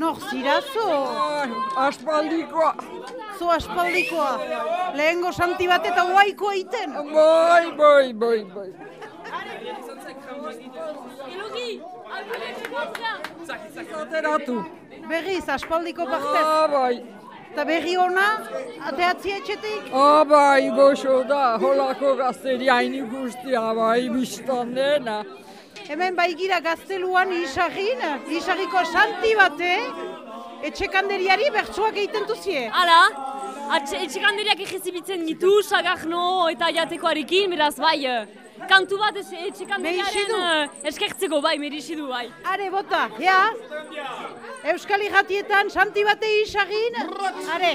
Nor zirazo? Ai, aspaldikoa. Zo aspaldikoa. Lehengo santi bat eta guaiko egiten. Bai, bai, bai, bai. Zateratu. Berriz, aspaldiko partez. Ah, bai. Eta berri ona, ateatzi etxetik. Ah, bai, goxo da. Holako gazteriain ikustia, bai, biztan dena. Hemen baigira gazteluan isarrin, isarriko santi bate, etxekanderiari bertsuak egiten duzie. Hala, etxekanderiak egizibitzen gitu, sagarno eta jatekoarekin, beraz bai, eh, kantu bat etxekanderiaren eh, eskertzeko bai, merixi du bai. Are, bota, ja? Euskal Irratietan santi bate isarrin, are.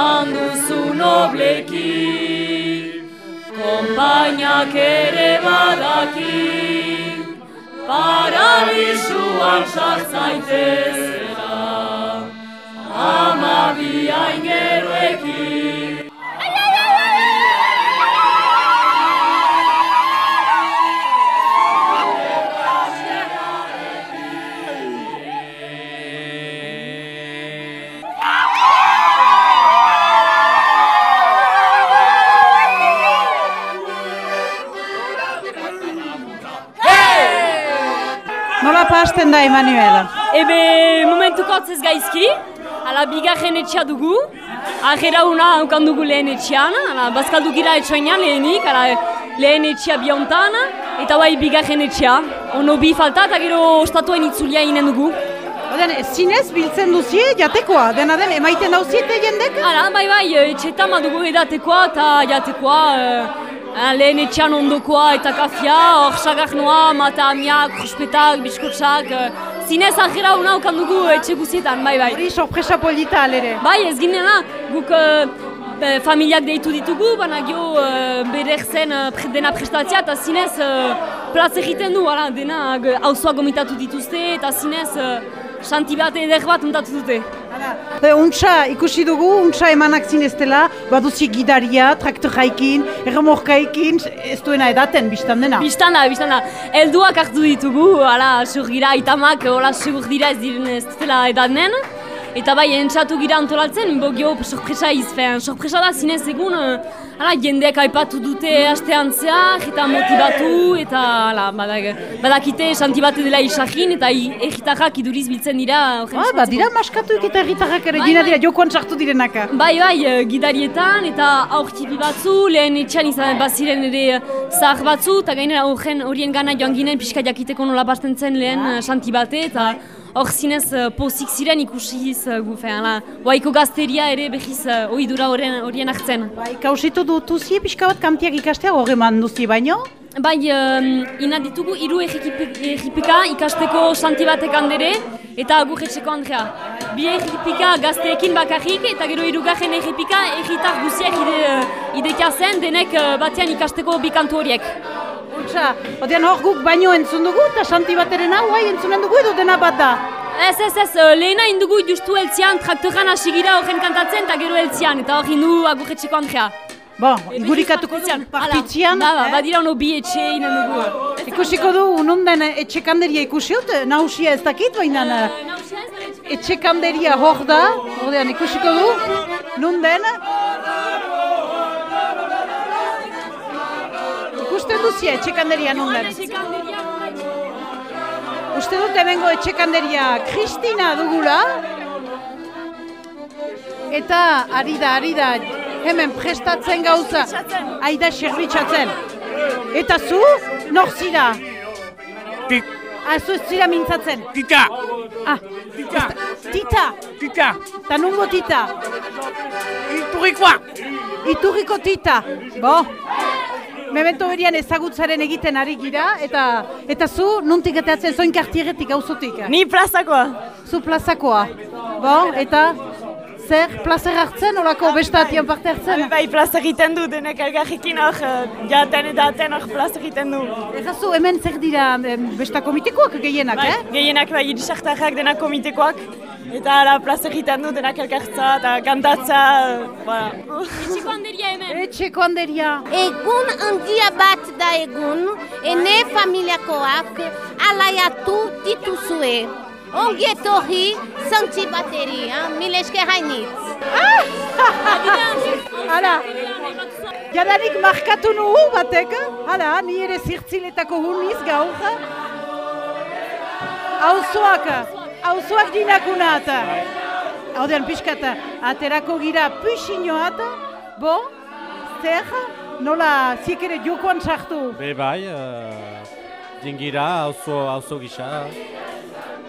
Eman duzu nobleki, konpainak ere badaki, paradisuan sartzaitezera, ama biain Nola pasten da, Emanuela? Ebe, momentuko ez gaizki, ala bigarren etxea dugu, ahera una haukan dugu lehen etxean, ala bazkaldu gira etxoinan lehenik, ala lehen etxea biontan, eta bai bigarren etxea. Ono bi falta eta gero ostatuen itzulia inen dugu. Oden, zinez biltzen duzie jatekoa, dena den, emaiten dauziete jendek? Hala, bai bai, etxetan badugu edatekoa eta jatekoa, eh, lehen etxean ondokoa eta kafia, hor sagarnoa, mata amiak, kruspetak, biskotsak, zinez ahera una haukan dugu etxe guzietan, bai bai. Hori sorpresa polita alere. Bai, ez ginena, guk uh, familiak deitu ditugu, baina gio uh, bere zen uh, dena prestatzea eta zinez uh, plaz egiten du, ala, dena g- auzoak gomitatu dituzte eta zinez uh, xanti bat eder bat untatu dute. Be, untsa ikusi dugu, untsa emanak zineztela, baduzi gidaria, traktorraikin, erremorkaikin, ez duena edaten, biztan dena. Bistan da, bistan da, helduak hartu ditugu, ala, surgira, itamak, hola, segur dira ez diren ez dutela edanen. Eta bai, entzatu gira antolatzen, bo gio sorpresa izfen. Sorpresa da zinez egun, eh, ala, jendeak aipatu dute astean zehar, eta motivatu, eta ala, badak, badakite santi bat dela isakin, eta egitarrak iduriz biltzen dira. Ah, sortzeko. badira maskatuik eta herritarrak ere, Bai, bai. dira, jokoan sartu direnaka. Bai, bai, eh, gidarietan eta aurtipi batzu, lehen etxean izan baziren ere eh, zahar batzu, eta gainera horien gana joan ginen pixka jakiteko nola basten zen lehen eh, santi bate, eta hor zinez eh, pozik ziren ikusiz gufen, ala, waiko gazteria ere behiz uh, oidura horien, horien hartzen. Bai, kausitu dutuzie pixka bat kantiak ikastea hori eman duzi baino? Bai, um, ina ditugu hiru egipika ikasteko santi batek handere eta agurretxeko Andrea. Bi egipika gazteekin bakarrik eta gero hirugarren egipika egitar guziak ide, idekia zen denek eh, batean ikasteko bi kantu horiek. Untsa, odean hor guk baino entzun dugu, eta santi bateren hau, bai, entzunen dugu edo dena bat da. Ez, ez, ez, eh, lehena indugu justu eltzian, traktoran hasi gira horren kantatzen eta gero eltzian, eta hor indu agurretxeko Andrea. Bon, igurikatuko du partitzian. Ba, ba, eh? badira ono bi etxe inen dugu. Ikusiko du, ununden etxekanderia ikusiot, nausia ez dakit, baina eh, etxekanderia hor da, ordean ikusiko du, nunden. Duzie etxekanderia nunden. Uste dut hemengo etxekanderia Kristina dugula. Eta ari da, ari da, hemen prestatzen gauza. Aida serbitxatzen. Eta zu, nor zira? Tit, Ah, zu ez zira mintzatzen. tita, Ah, tita, tita, tita, eta nungo tita. iturrikoa. Iturriko tita. Bo, memento berian ezagutzaren egiten ari gira, eta eta zu, nuntik eteatzen zoin kartieretik auzotik. Ni plazakoa. Zu plazakoa. Bo, eta zer, plazer hartzen, olako bestatian parte hartzen? Bai, plaza egiten du denek elgarrekin hor, eh, jaten eta aten hor plaza egiten du. Ez zu, hemen zer dira besta komitekoak gehienak, Bai, eh? gehienak bai irisartarrak denak komitekoak. Eta ala plaza egiten du denak elkartza eta kantatza, eh, voilà. Etxeko handeria hemen. Etxeko handeria. Egun handia bat da egun, ene familiakoak alaiatu dituzue. Ongi etorri zantzi bateri, ha? mil esker hainitz. Hala, jadanik markatu nuhu batek, hala, ni ere zirtziletako huniz gaur. Auzoak, auzoak dinakunat. Haudean pixkat, aterako gira puxinoat, bo, zer, nola zik ere jokoan sartu. Be bai, uh, dingira, auzo, auzo gisa.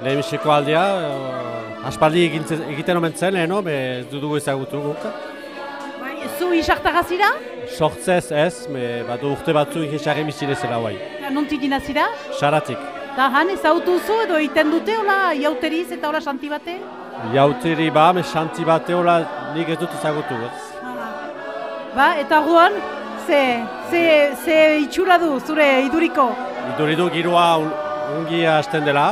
Lehenbiziko aldea, uh, aspaldi egintze- egiten omen zen, leheno, be ez dugu ezagutu guk. Bai, zu isartara zira? Sortzez ez, me, badu urte batzu ikesarri bizile zela guai. Eta nontik dina zira? Saratik. Eta han ezautu zu edo egiten dute, hola, jauteriz eta hola santi bate? Jauteri ba, me xanti bate hola nik ez dut ezagutu. Ez. Ba, eta orduan, ze, ze, ze itxura du zure iduriko? Iduri du giroa un, ungi hasten dela.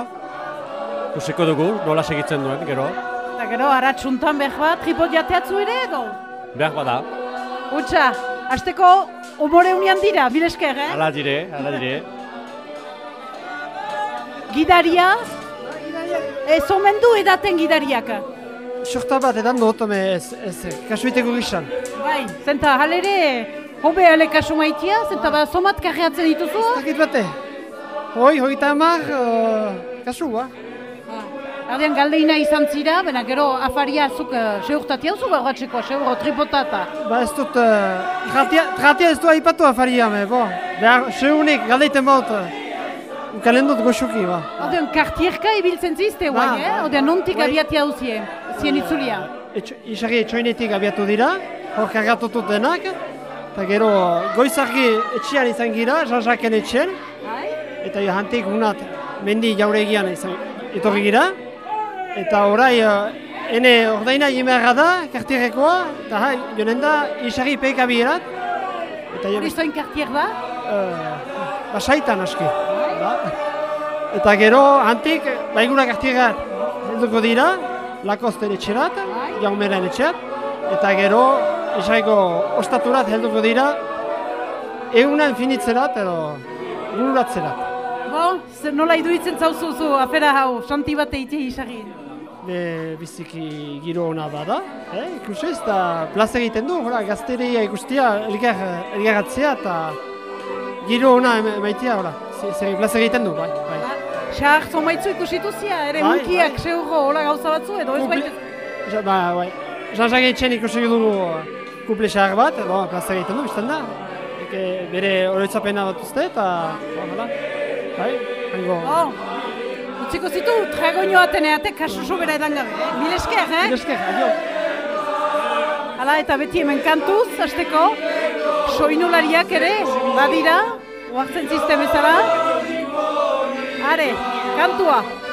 Kusiko dugu, nola segitzen duen, gero. Eta gero, aratsuntan behar bat, tripot jateatzu ere edo? Behar bada, Utsa, azteko umore unian dira, bilesker, eh? ala dire, ala dire. Gidaria, ez omen du edaten gidariak. Sorta bat edan dut, ez, ez, kasuiteko gizan. Bai, zenta halere, hobe ale kasu maitia, zenta ba, somat karreatzen dituzu? Zakit bate, hoi, hoi eta hamar, uh, kasu, ba? Ardean galdeina izan zira, bena gero afaria zuk uh, seurtatia duzu barratzeko, seuro tripotata. Ba ez dut, uh, tratia, tratia ez du aipatu afaria, me, bo. Behar, seunik, galdeiten baut, uh, ukalen dut goxuki, ba. Ardean kartierka ibiltzen zizte Ba, guai, eh? ba. Ardean nontik Bai. abiatia duzien, zien itzulia. Etxo, isari etxoinetik abiatu dira, hor kargatutut denak, eta gero goizargi etxean izan gira, Jean-Jacques etxean, eta hantik unat mendi jauregian izan, etorri gira, eta orai uh, ene ordaina jimearra da, kartierrekoa, eta hai, jonen da isari peka bierat, eta jo, Hori zoin kartier da? uh, basaitan aski. Eta gero, hantik, baiguna kartierra helduko dira, lakosten etxerat, jaumeren etxerat, eta gero, esariko ostaturat helduko dira, egunan finitzerat edo gururatzerat. Bo, zer nola iduitzen zauzu zu afera hau, santi bate ite isagin. Be, biziki giro ona bada, eh? ikusi ez, eta plaza egiten du, hora, gazteria ikustia, elgar, elgarratzea, eta giro ona emaitia, hora, ze, ze plaza egiten du, bai, bai. Xar, zomaitzu ikusitu zia, ere Bai, mukiak bai. seuro hola gauza batzu edo ez Kumple- baita. Ja, ba, bai. Jean-Jacques etxen ikusi dugu kuple xahar bat, bo, plaza egiten du, bizten da. Eke bere oroitzapena bat uste, eta, bo, hala. Bai, hango. Bo, utziko zitu, tragoño ateneatek kasu sobera edan gabe. eh? Mil esker, eh? Esker, adio. Hala eta beti hemen kantuz, hasteko, soinulariak ere, badira, oartzen zizte bezala. Are, kantua.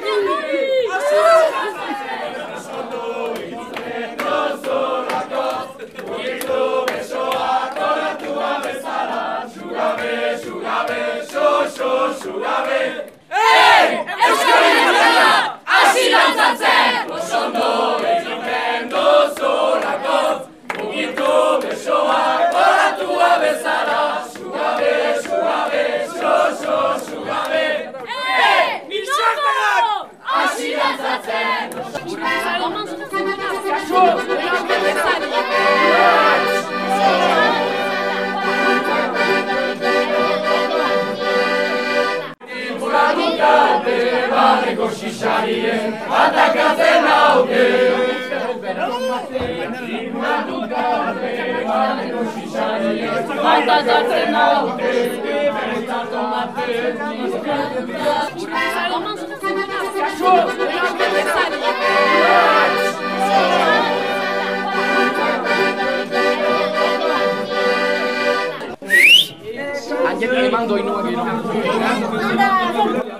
Jaunbaiti asu hasi hasi hasi Xixarien, Não haude. Imatu gabe, não xixarien, atakatzen haude. Bertatu não izkatu gabe. não, não, não, lagi dong.